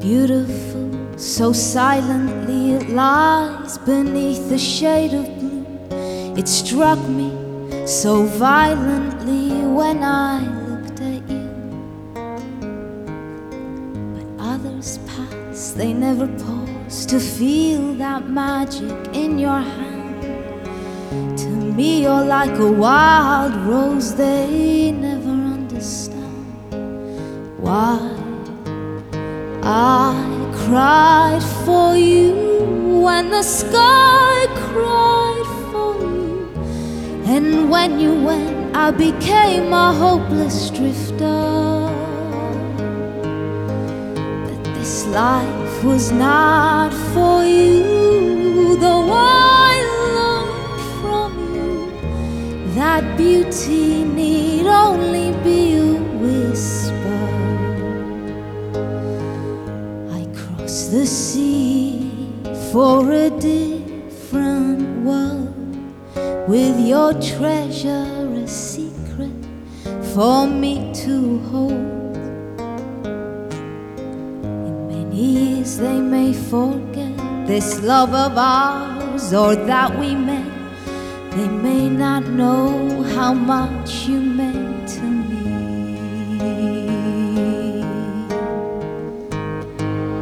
Beautiful, so silently it lies beneath the shade of blue. It struck me so violently when I looked at you. But others they never pause to feel that magic in your hand. To me, you're like a wild rose, they never understand why. I cried for you when the sky cried for you. And when you went, I became a hopeless drifter. Life was not for you, though I learned from you that beauty need only be a whisper. I crossed the sea for a different world with your treasure a secret for me to hold. Years they may forget this love of ours or that we met. They may not know how much you meant to me.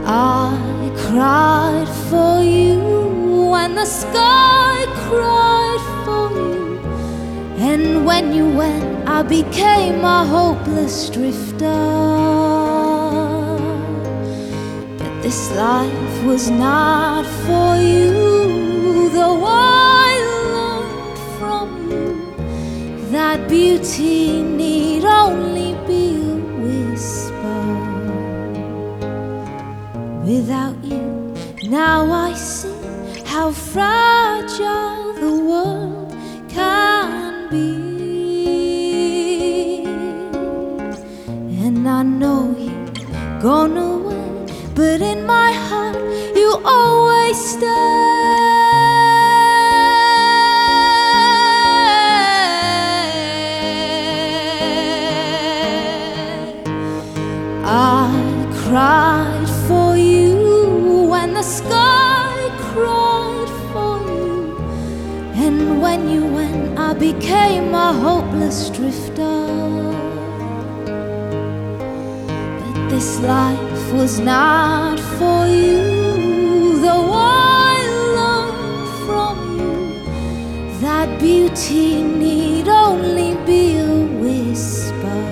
I cried for you when the sky cried for you. And when you went, I became a hopeless drifter. This life was not for you, though I learned from you that beauty need only be a whisper without you. Now I see how fragile the world can be. And I know you've gone away, but in my heart you always stay. I cried for you when the sky cried for you. And when you went, I became a hopeless drifter. But this life was not for you, though I learned from you that beauty need only be a whisper